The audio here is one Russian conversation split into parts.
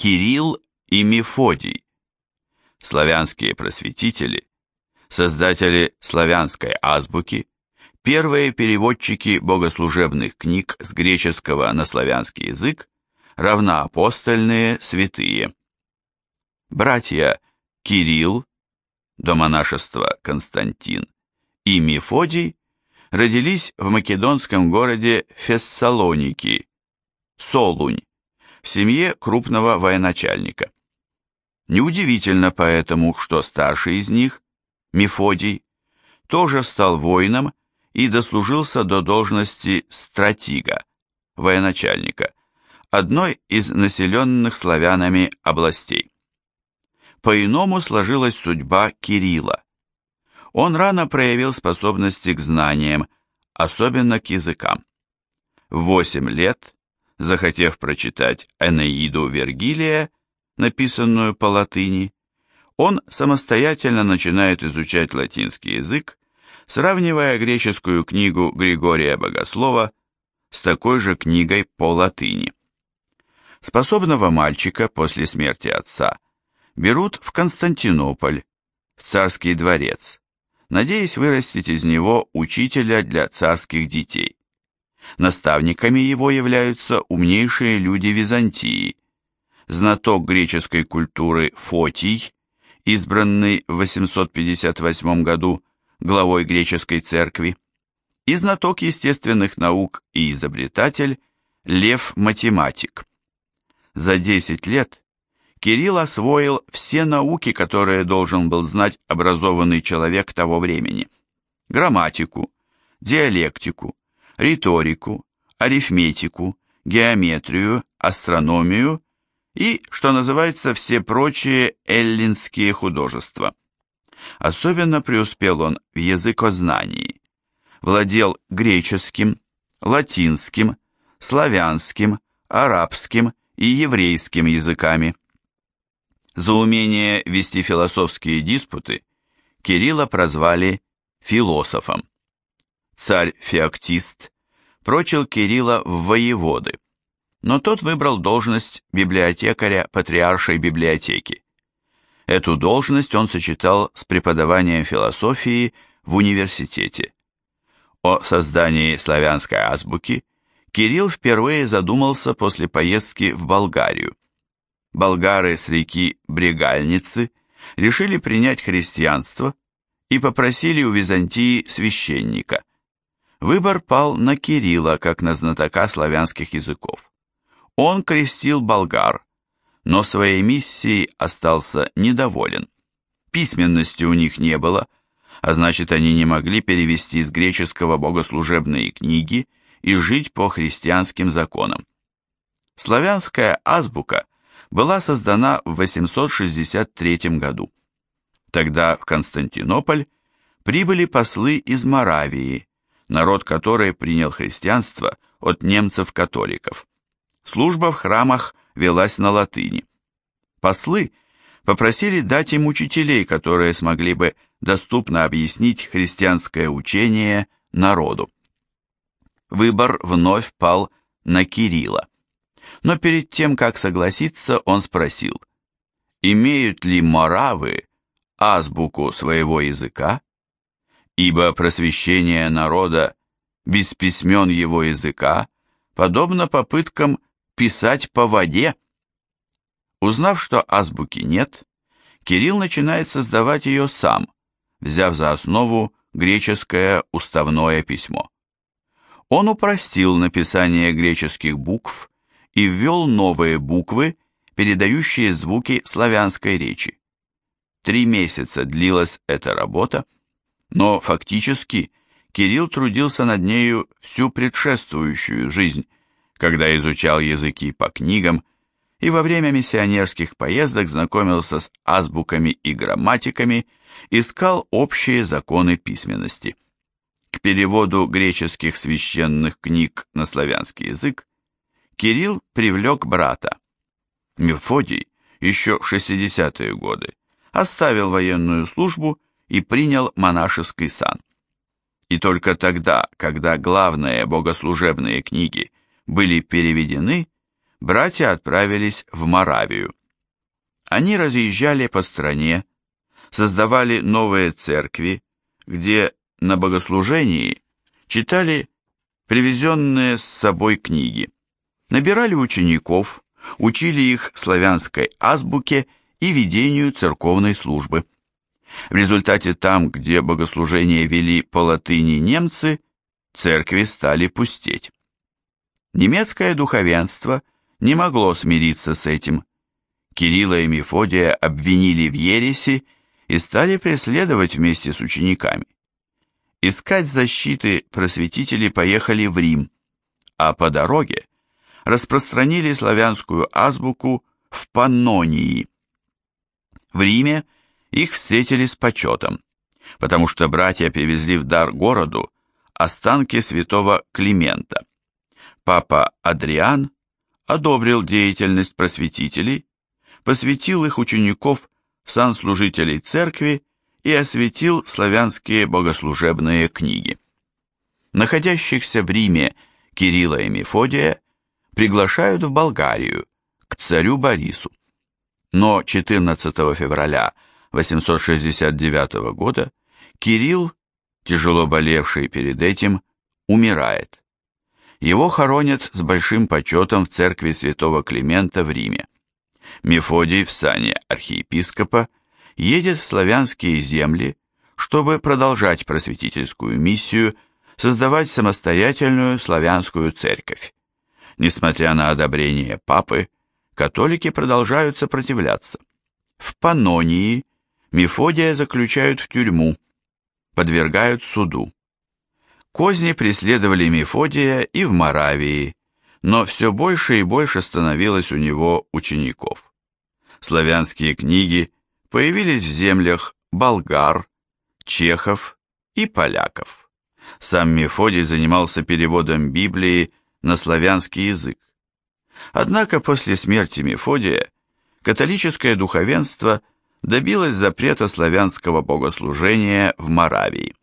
Кирилл и Мефодий, славянские просветители, создатели славянской азбуки, первые переводчики богослужебных книг с греческого на славянский язык, равноапостольные святые. Братья Кирилл, до монашества Константин, и Мефодий родились в македонском городе Фессалоники, Солунь, в семье крупного военачальника. Неудивительно поэтому, что старший из них, Мефодий, тоже стал воином и дослужился до должности стратига, военачальника, одной из населенных славянами областей. По-иному сложилась судьба Кирилла. Он рано проявил способности к знаниям, особенно к языкам. В восемь лет, захотев прочитать Энеиду Вергилия, написанную по латыни, он самостоятельно начинает изучать латинский язык, сравнивая греческую книгу Григория Богослова с такой же книгой по латыни. Способного мальчика после смерти отца берут в Константинополь, в царский дворец, надеясь вырастить из него учителя для царских детей. Наставниками его являются умнейшие люди Византии, знаток греческой культуры Фотий, избранный в 858 году главой греческой церкви, и знаток естественных наук и изобретатель Лев Математик. За 10 лет Кирилл освоил все науки, которые должен был знать образованный человек того времени. Грамматику, диалектику, риторику, арифметику, геометрию, астрономию и, что называется, все прочие эллинские художества. Особенно преуспел он в языкознании. Владел греческим, латинским, славянским, арабским и еврейским языками. За умение вести философские диспуты Кирилла прозвали философом. Царь Феоктист прочил Кирилла в воеводы, но тот выбрал должность библиотекаря патриаршей библиотеки. Эту должность он сочетал с преподаванием философии в университете. О создании славянской азбуки Кирилл впервые задумался после поездки в Болгарию. Болгары с реки Брегальницы решили принять христианство и попросили у Византии священника. Выбор пал на Кирилла, как на знатока славянских языков. Он крестил болгар, но своей миссией остался недоволен. Письменности у них не было, а значит они не могли перевести с греческого богослужебные книги и жить по христианским законам. Славянская азбука была создана в 863 году. Тогда в Константинополь прибыли послы из Моравии, народ которой принял христианство от немцев-католиков. Служба в храмах велась на латыни. Послы попросили дать им учителей, которые смогли бы доступно объяснить христианское учение народу. Выбор вновь пал на Кирилла. Но перед тем, как согласиться, он спросил, имеют ли моравы азбуку своего языка? Ибо просвещение народа без письмен его языка подобно попыткам писать по воде. Узнав, что азбуки нет, Кирилл начинает создавать ее сам, взяв за основу греческое уставное письмо. Он упростил написание греческих букв и ввел новые буквы, передающие звуки славянской речи. Три месяца длилась эта работа, но фактически Кирилл трудился над нею всю предшествующую жизнь, когда изучал языки по книгам и во время миссионерских поездок знакомился с азбуками и грамматиками, искал общие законы письменности. К переводу греческих священных книг на славянский язык Кирилл привлек брата. Мефодий еще в 60-е годы оставил военную службу и принял монашеский сан. И только тогда, когда главные богослужебные книги были переведены, братья отправились в Моравию. Они разъезжали по стране, создавали новые церкви, где на богослужении читали привезенные с собой книги, набирали учеников, учили их славянской азбуке и ведению церковной службы. В результате там, где богослужение вели по латыни немцы, церкви стали пустеть. Немецкое духовенство не могло смириться с этим. Кирилла и Мефодия обвинили в ереси и стали преследовать вместе с учениками. Искать защиты просветители поехали в Рим, а по дороге распространили славянскую азбуку в Паннонии. В Риме их встретили с почетом, потому что братья привезли в дар городу останки святого Климента. Папа Адриан одобрил деятельность просветителей, посвятил их учеников в сан служителей церкви и осветил славянские богослужебные книги. Находящихся в Риме Кирилла и Мефодия приглашают в Болгарию, к царю Борису. Но 14 февраля 869 года Кирилл, тяжело болевший перед этим, умирает. Его хоронят с большим почетом в церкви святого Климента в Риме. Мефодий в сане архиепископа едет в славянские земли, чтобы продолжать просветительскую миссию, создавать самостоятельную славянскую церковь. Несмотря на одобрение папы, католики продолжают сопротивляться. В Панонии Мефодия заключают в тюрьму, подвергают суду. Козни преследовали Мефодия и в Моравии, но все больше и больше становилось у него учеников. Славянские книги появились в землях болгар, чехов и поляков. Сам Мефодий занимался переводом Библии на славянский язык. Однако после смерти Мефодия католическое духовенство добилось запрета славянского богослужения в Моравии.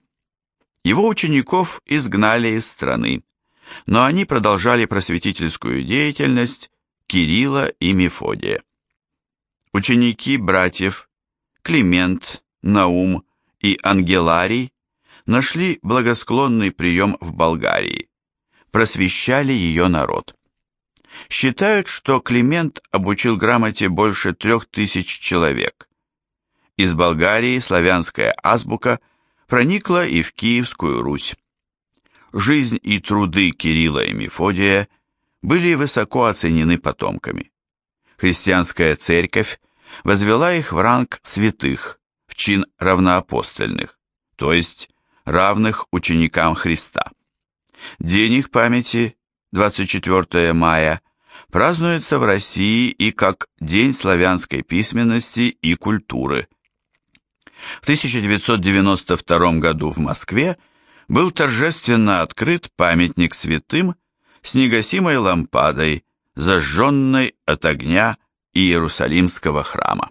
Его учеников изгнали из страны, но они продолжали просветительскую деятельность Кирилла и Мефодия. Ученики братьев Климент, Наум и Ангеларий нашли благосклонный прием в Болгарии, просвещали ее народ. Считают, что Климент обучил грамоте больше трех тысяч человек. Из Болгарии славянская азбука проникла и в Киевскую Русь. Жизнь и труды Кирилла и Мефодия были высоко оценены потомками. Христианская церковь возвела их в ранг святых, в чин равноапостольных, то есть равных ученикам Христа. День их памяти, 24 мая, празднуется в России и как День славянской письменности и культуры. В 1992 году в Москве был торжественно открыт памятник святым с негасимой лампадой, зажженной от огня Иерусалимского храма.